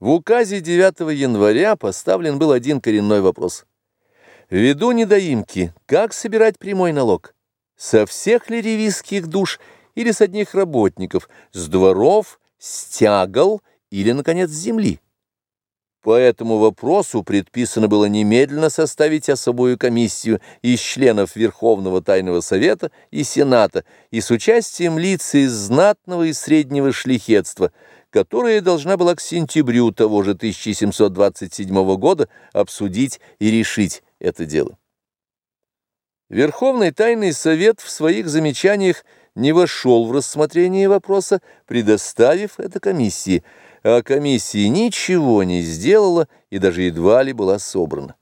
В указе 9 января поставлен был один коренной вопрос. Ввиду недоимки, как собирать прямой налог? Со всех ли ревизских душ или с одних работников, с дворов, с тягол или, наконец, с земли? По этому вопросу предписано было немедленно составить особую комиссию из членов Верховного Тайного Совета и Сената и с участием лиц из знатного и среднего шлихетства – которая должна была к сентябрю того же 1727 года обсудить и решить это дело. Верховный Тайный Совет в своих замечаниях не вошел в рассмотрение вопроса, предоставив это комиссии, а комиссия ничего не сделала и даже едва ли была собрана.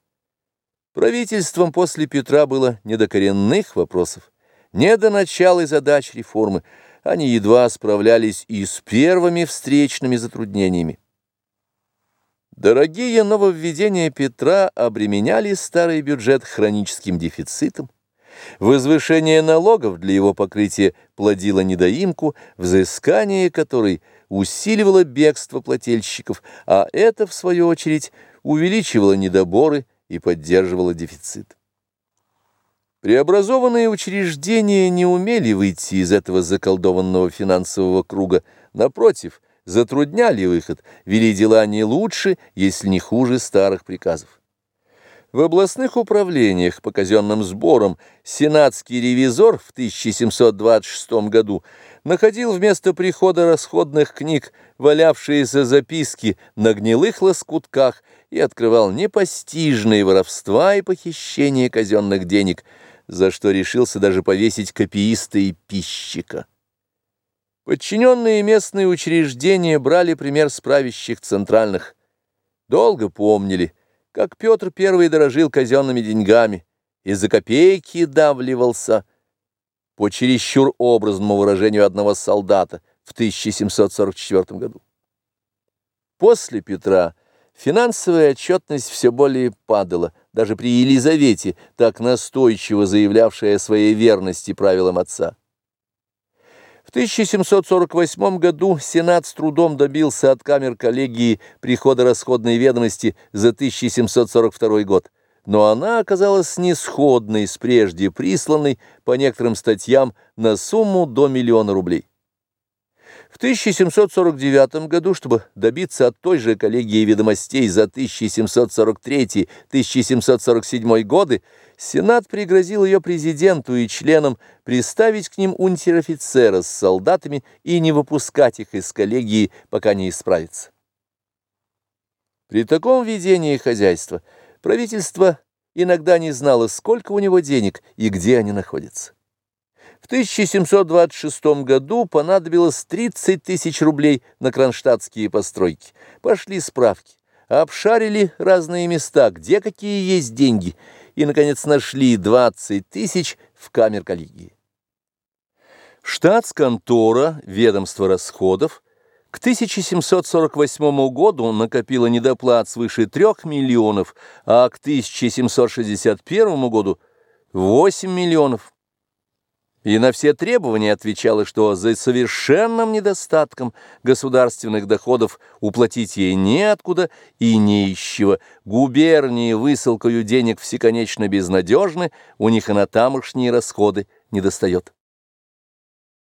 Правительством после Петра было не до коренных вопросов, не до начала и задач реформы, они едва справлялись и с первыми встречными затруднениями. Дорогие нововведения Петра обременяли старый бюджет хроническим дефицитом, Возвышение налогов для его покрытия плодило недоимку, взыскание которой усиливало бегство плательщиков, а это, в свою очередь, увеличивало недоборы и поддерживало дефицит. Преобразованные учреждения не умели выйти из этого заколдованного финансового круга, напротив, затрудняли выход, вели дела не лучше, если не хуже старых приказов. В областных управлениях по казенным сборам сенатский ревизор в 1726 году находил вместо прихода расходных книг валявшиеся записки на гнилых лоскутках и открывал непостижные воровства и похищения казенных денег – за что решился даже повесить копииста и пищика. Подчиненные местные учреждения брали пример с правящих центральных. Долго помнили, как Петр I дорожил казенными деньгами и за копейки давливался, по чересчур образному выражению одного солдата в 1744 году. После Петра финансовая отчетность все более падала, даже при Елизавете, так настойчиво заявлявшей о своей верности правилам отца. В 1748 году Сенат с трудом добился от камер коллегии прихода расходной ведомости за 1742 год, но она оказалась несходной с прежде присланной по некоторым статьям на сумму до миллиона рублей. В 1749 году, чтобы добиться от той же коллегии ведомостей за 1743-1747 годы, Сенат пригрозил ее президенту и членам приставить к ним унтер-офицера с солдатами и не выпускать их из коллегии, пока не исправится. При таком ведении хозяйства правительство иногда не знало, сколько у него денег и где они находятся. В 1726 году понадобилось 30 тысяч рублей на кронштадтские постройки. Пошли справки, обшарили разные места, где какие есть деньги, и, наконец, нашли 20 тысяч в камер коллегии. Штатс-контора, ведомство расходов, к 1748 году накопила недоплат свыше 3 миллионов, а к 1761 году 8 миллионов и на все требования отвечала, что за совершенным недостатком государственных доходов уплатить ей неоткуда и неищего. Губернии высылкою денег всеконечно безнадежны, у них и на тамошние расходы недостает.